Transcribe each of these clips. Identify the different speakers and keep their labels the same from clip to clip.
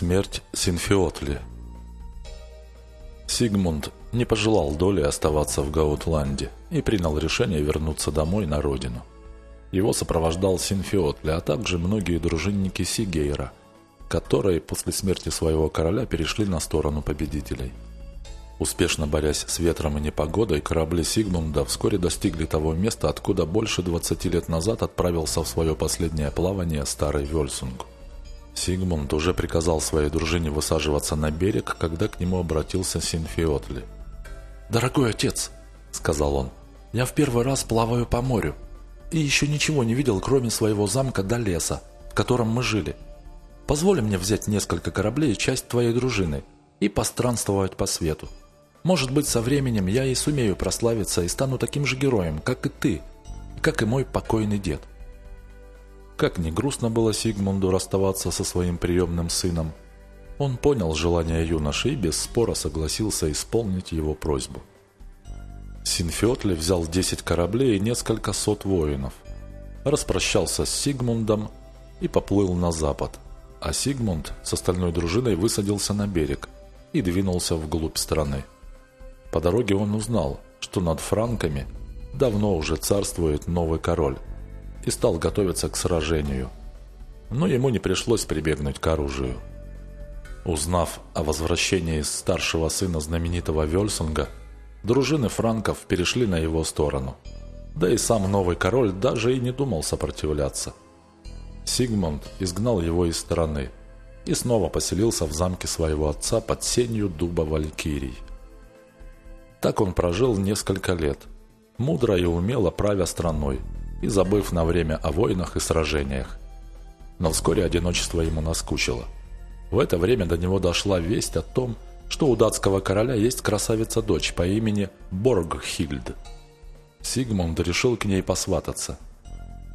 Speaker 1: Смерть Синфиотли Сигмунд не пожелал доли оставаться в Гаутланде и принял решение вернуться домой на родину. Его сопровождал Синфиотли, а также многие дружинники Сигейра, которые после смерти своего короля перешли на сторону победителей. Успешно борясь с ветром и непогодой, корабли Сигмунда вскоре достигли того места, откуда больше 20 лет назад отправился в свое последнее плавание старый Вельсунг. Сигмунд уже приказал своей дружине высаживаться на берег, когда к нему обратился Синфиотли.
Speaker 2: «Дорогой отец», — сказал он, — «я в первый раз плаваю по морю и еще ничего не видел, кроме своего замка до леса, в котором мы жили. Позволь мне взять несколько кораблей и часть твоей дружины и постранствовать по свету. Может быть, со временем я и сумею прославиться и стану таким же героем, как и ты, как и мой покойный дед».
Speaker 1: Как ни грустно было Сигмунду расставаться со своим приемным сыном, он понял желание юноши и без спора согласился исполнить его просьбу. Синфиотли взял 10 кораблей и несколько сот воинов, распрощался с Сигмундом и поплыл на запад, а Сигмунд с остальной дружиной высадился на берег и двинулся вглубь страны. По дороге он узнал, что над франками давно уже царствует новый король, и стал готовиться к сражению. Но ему не пришлось прибегнуть к оружию. Узнав о возвращении старшего сына знаменитого Вельсунга, дружины франков перешли на его сторону. Да и сам новый король даже и не думал сопротивляться. Сигмунд изгнал его из страны и снова поселился в замке своего отца под сенью дуба Валькирий. Так он прожил несколько лет, мудро и умело правя страной, и забыв на время о войнах и сражениях. Но вскоре одиночество ему наскучило. В это время до него дошла весть о том, что у датского короля есть красавица-дочь по имени Боргхильд. Сигмунд решил к ней посвататься.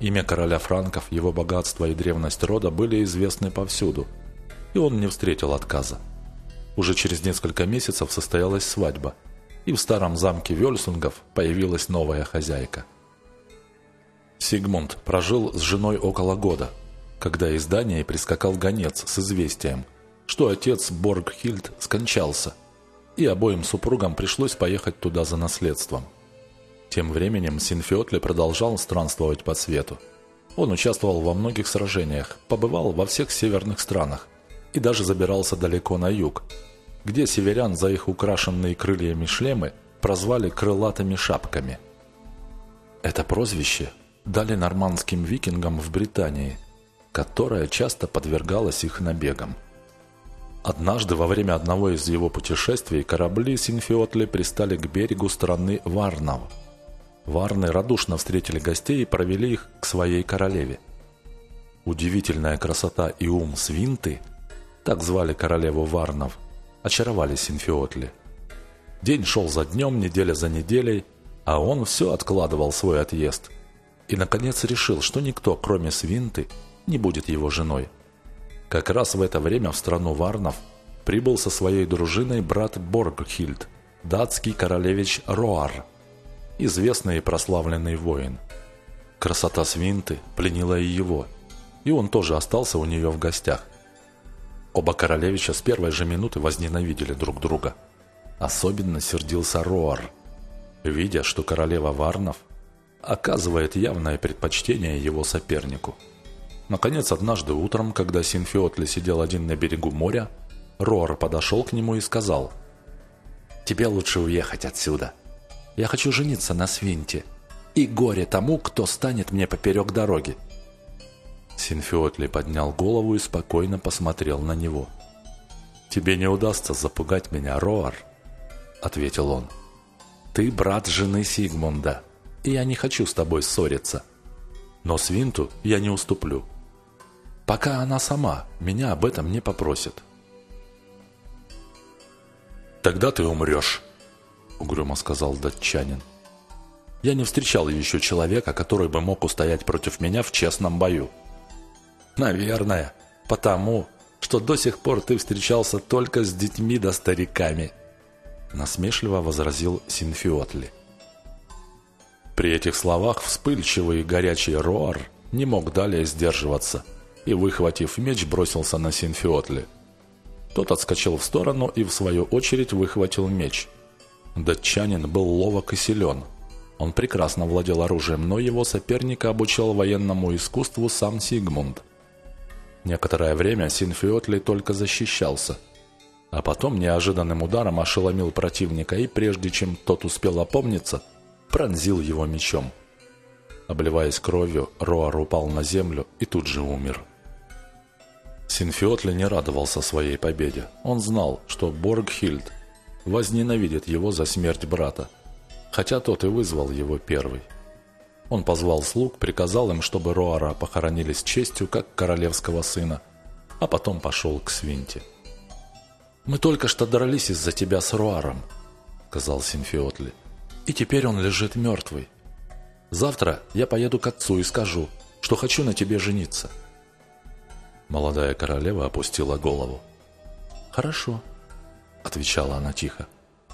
Speaker 1: Имя короля франков, его богатство и древность рода были известны повсюду, и он не встретил отказа. Уже через несколько месяцев состоялась свадьба, и в старом замке Вельсунгов появилась новая хозяйка – Сигмунд прожил с женой около года, когда из Дании прискакал гонец с известием, что отец Боргхильд скончался, и обоим супругам пришлось поехать туда за наследством. Тем временем Синфиотле продолжал странствовать по свету. Он участвовал во многих сражениях, побывал во всех северных странах и даже забирался далеко на юг, где северян за их украшенные крыльями шлемы прозвали крылатыми шапками. Это прозвище дали нормандским викингам в Британии, которая часто подвергалась их набегам. Однажды во время одного из его путешествий корабли Синфиотли пристали к берегу страны Варнав. Варны радушно встретили гостей и провели их к своей королеве. Удивительная красота и ум Свинты, так звали королеву Варнов, очаровали Синфиотли. День шел за днем, неделя за неделей, а он все откладывал свой отъезд – и, наконец, решил, что никто, кроме Свинты, не будет его женой. Как раз в это время в страну Варнов прибыл со своей дружиной брат Боргхильд, датский королевич Роар, известный и прославленный воин. Красота Свинты пленила и его, и он тоже остался у нее в гостях. Оба королевича с первой же минуты возненавидели друг друга. Особенно сердился Роар, видя, что королева Варнов – оказывает явное предпочтение его сопернику. Наконец, однажды утром, когда Синфиотли сидел один на берегу моря, Рор подошел к нему и сказал, «Тебе лучше уехать отсюда. Я хочу жениться на Свинте, и горе тому, кто станет мне поперек дороги». Синфиотли поднял голову и спокойно посмотрел на него. «Тебе не удастся запугать меня, Роар», — ответил он. «Ты брат жены Сигмунда, и я не хочу с тобой ссориться. Но Свинту я не уступлю. Пока она сама меня об этом не попросит.
Speaker 2: «Тогда ты умрешь», — угрюмо сказал датчанин. «Я не встречал еще человека, который бы мог устоять против меня в честном бою».
Speaker 1: «Наверное, потому, что до сих пор ты встречался только с детьми да стариками», — насмешливо возразил Синфиотли. При этих словах вспыльчивый и горячий Роар не мог далее сдерживаться и, выхватив меч, бросился на Синфиотли. Тот отскочил в сторону и, в свою очередь, выхватил меч. Датчанин был ловок и силен. Он прекрасно владел оружием, но его соперника обучал военному искусству сам Сигмунд. Некоторое время Синфиотли только защищался, а потом неожиданным ударом ошеломил противника и, прежде чем тот успел опомниться, пронзил его мечом. Обливаясь кровью, Роар упал на землю и тут же умер. Синфиотли не радовался своей победе. Он знал, что Боргхильд возненавидит его за смерть брата, хотя тот и вызвал его первый. Он позвал слуг, приказал им, чтобы Роара похоронили с честью, как королевского сына, а потом пошел к Свинте. «Мы только что дрались из-за тебя с Руаром», — сказал Синфиотли. «И теперь он лежит мертвый. Завтра я поеду к отцу и скажу, что хочу на тебе жениться». Молодая королева опустила голову. «Хорошо», — отвечала она тихо.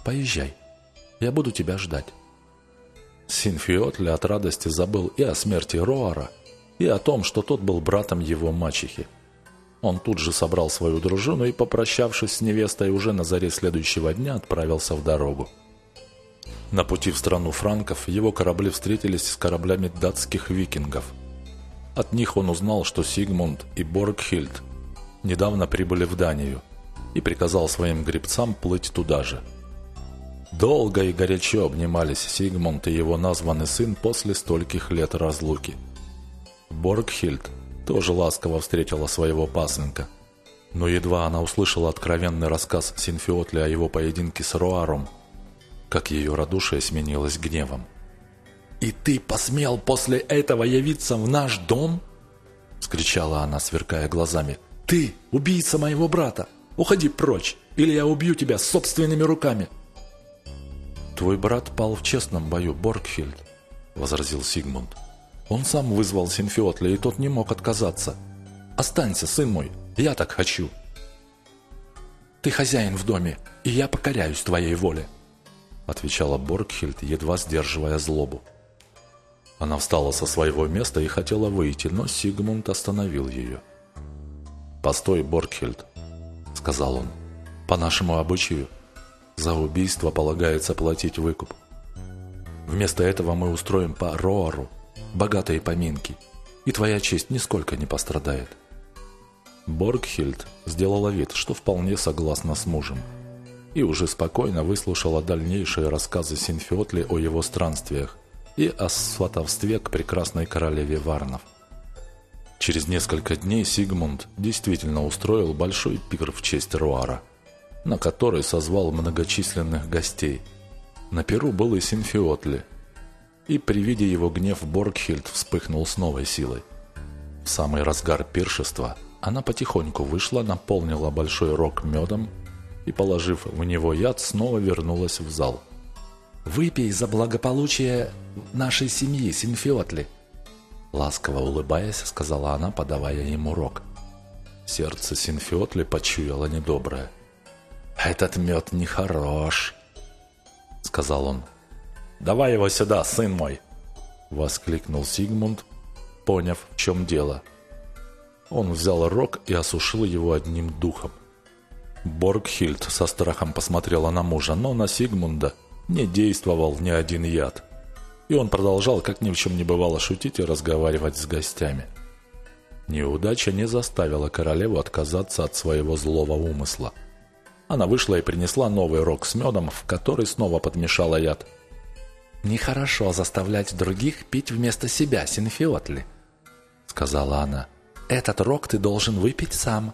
Speaker 1: «Поезжай. Я буду тебя ждать». Синфиотли от радости забыл и о смерти Роара, и о том, что тот был братом его мачехи. Он тут же собрал свою дружину и, попрощавшись с невестой, уже на заре следующего дня отправился в дорогу. На пути в страну франков его корабли встретились с кораблями датских викингов. От них он узнал, что Сигмунд и Боргхильд недавно прибыли в Данию и приказал своим гребцам плыть туда же. Долго и горячо обнимались Сигмунд и его названный сын после стольких лет разлуки. Боргхильд тоже ласково встретила своего пасынка. Но едва она услышала откровенный рассказ Синфиотли о его поединке с Руаром, как ее радушие сменилось гневом. «И ты посмел после этого явиться в наш дом?» — скричала она, сверкая глазами. «Ты, убийца моего брата! Уходи прочь, или я убью тебя собственными руками!» «Твой брат пал в честном бою, Боргхильд», — возразил Сигмунд. Он сам вызвал Синфиотля, и тот не мог отказаться. «Останься, сын мой, я так хочу!» «Ты хозяин в доме, и я покоряюсь твоей воле!» Отвечала Боргхильд, едва сдерживая злобу. Она встала со своего места и хотела выйти, но Сигмунд остановил ее. «Постой, Боргхильд», — сказал он. «По нашему обычаю, за убийство полагается платить выкуп. Вместо этого мы устроим по Роару богатые поминки, и твоя честь нисколько не пострадает. Боргхильд сделала вид, что вполне согласна с мужем, и уже спокойно выслушала дальнейшие рассказы Синфиотли о его странствиях и о сватовстве к прекрасной королеве Варнов. Через несколько дней Сигмунд действительно устроил большой пир в честь Руара, на который созвал многочисленных гостей. На пиру был и Синфиотли – и при виде его гнев Боргхильд вспыхнул с новой силой. В самый разгар пиршества она потихоньку вышла, наполнила большой рог медом и, положив в него яд, снова вернулась в зал. «Выпей за благополучие нашей семьи, Синфиотли!» Ласково улыбаясь, сказала она, подавая ему рог. Сердце Синфиотли почуяло недоброе. «Этот мед нехорош!» — сказал он. «Давай его сюда, сын мой!» — воскликнул Сигмунд, поняв, в чем дело. Он взял рог и осушил его одним духом. Боргхильд со страхом посмотрела на мужа, но на Сигмунда не действовал ни один яд. И он продолжал, как ни в чем не бывало, шутить и разговаривать с гостями. Неудача не заставила королеву отказаться от своего злого умысла. Она вышла и принесла новый рог с медом, в который снова подмешала яд – «Нехорошо заставлять других пить вместо себя, Синфиотли», — сказала она. «Этот рог ты должен выпить сам».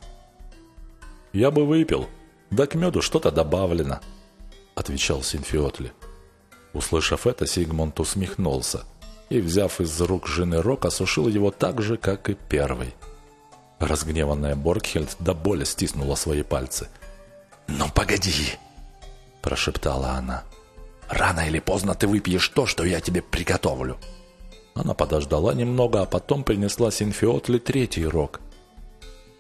Speaker 1: «Я бы выпил, да к меду что-то добавлено», — отвечал Синфиотли. Услышав это, Сигмунд усмехнулся и, взяв из рук жены рог, осушил его так же, как и первый. Разгневанная Боргхельд до боли стиснула свои пальцы.
Speaker 2: «Ну, погоди!» – прошептала она. Рано или поздно ты выпьешь то, что я тебе приготовлю».
Speaker 1: Она подождала немного, а потом принесла Синфиотли третий рог.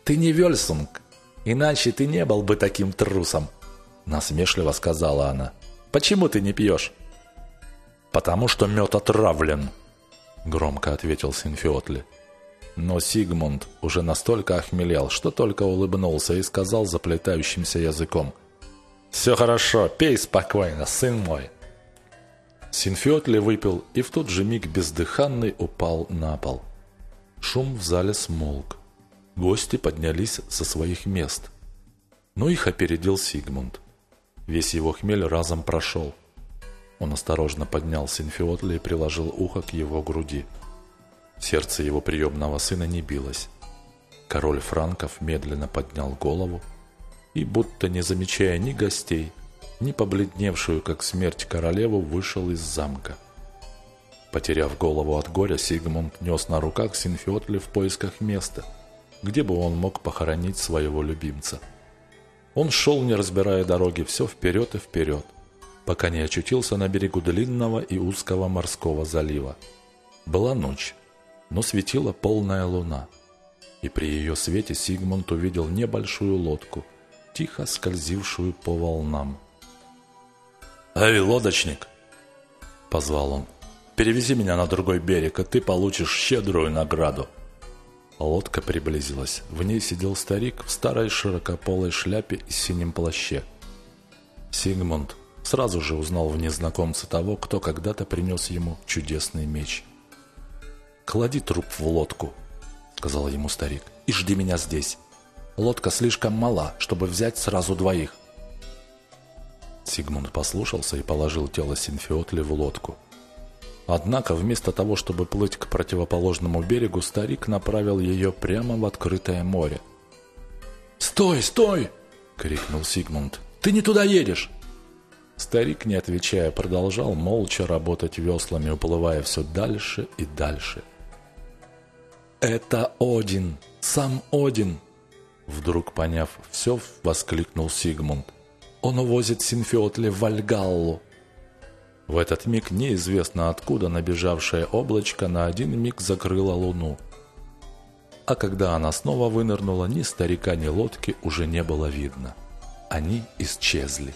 Speaker 2: «Ты не Вельсунг, иначе ты не был бы таким трусом», — насмешливо сказала она. «Почему ты не пьешь?»
Speaker 1: «Потому что мед отравлен», — громко ответил Синфиотли. Но Сигмунд уже настолько охмелел, что только улыбнулся и сказал заплетающимся языком. «Все хорошо, пей спокойно, сын мой». Синфиотли выпил и в тот же миг бездыханный упал на пол. Шум в зале смолк. Гости поднялись со своих мест. Но их опередил Сигмунд. Весь его хмель разом прошел. Он осторожно поднял Синфиотли и приложил ухо к его груди. Сердце его приемного сына не билось. Король Франков медленно поднял голову и, будто не замечая ни гостей, ни побледневшую, как смерть королеву, вышел из замка. Потеряв голову от горя, Сигмунд нес на руках Синфиотли в поисках места, где бы он мог похоронить своего любимца. Он шел, не разбирая дороги, все вперед и вперед, пока не очутился на берегу длинного и узкого морского залива. Была ночь, но светила полная луна, и при ее свете Сигмунд увидел небольшую лодку, тихо скользившую по волнам.
Speaker 2: «Эй, лодочник!» – позвал он. «Перевези меня на другой берег, и ты получишь щедрую награду».
Speaker 1: Лодка приблизилась. В ней сидел старик в старой широкополой шляпе и синем плаще. Сигмунд сразу же узнал в незнакомце того, кто когда-то принес ему чудесный меч. «Клади труп в лодку», — сказал ему старик, — «и жди меня здесь. Лодка слишком мала, чтобы взять сразу двоих». Сигмунд послушался и положил тело Синфиотли в лодку. Однако вместо того, чтобы плыть к противоположному берегу, старик направил ее прямо в открытое море.
Speaker 2: «Стой, стой!» — крикнул Сигмунд. «Ты не туда едешь!»
Speaker 1: Старик, не отвечая, продолжал молча работать веслами, уплывая все дальше и дальше. «Это Один! Сам Один!» Вдруг поняв все, воскликнул Сигмунд. Он увозит Синфиотли в Вальгаллу. В этот миг неизвестно откуда набежавшее облачко на один миг закрыло луну. А когда она снова вынырнула, ни старика, ни лодки уже не было видно. Они исчезли.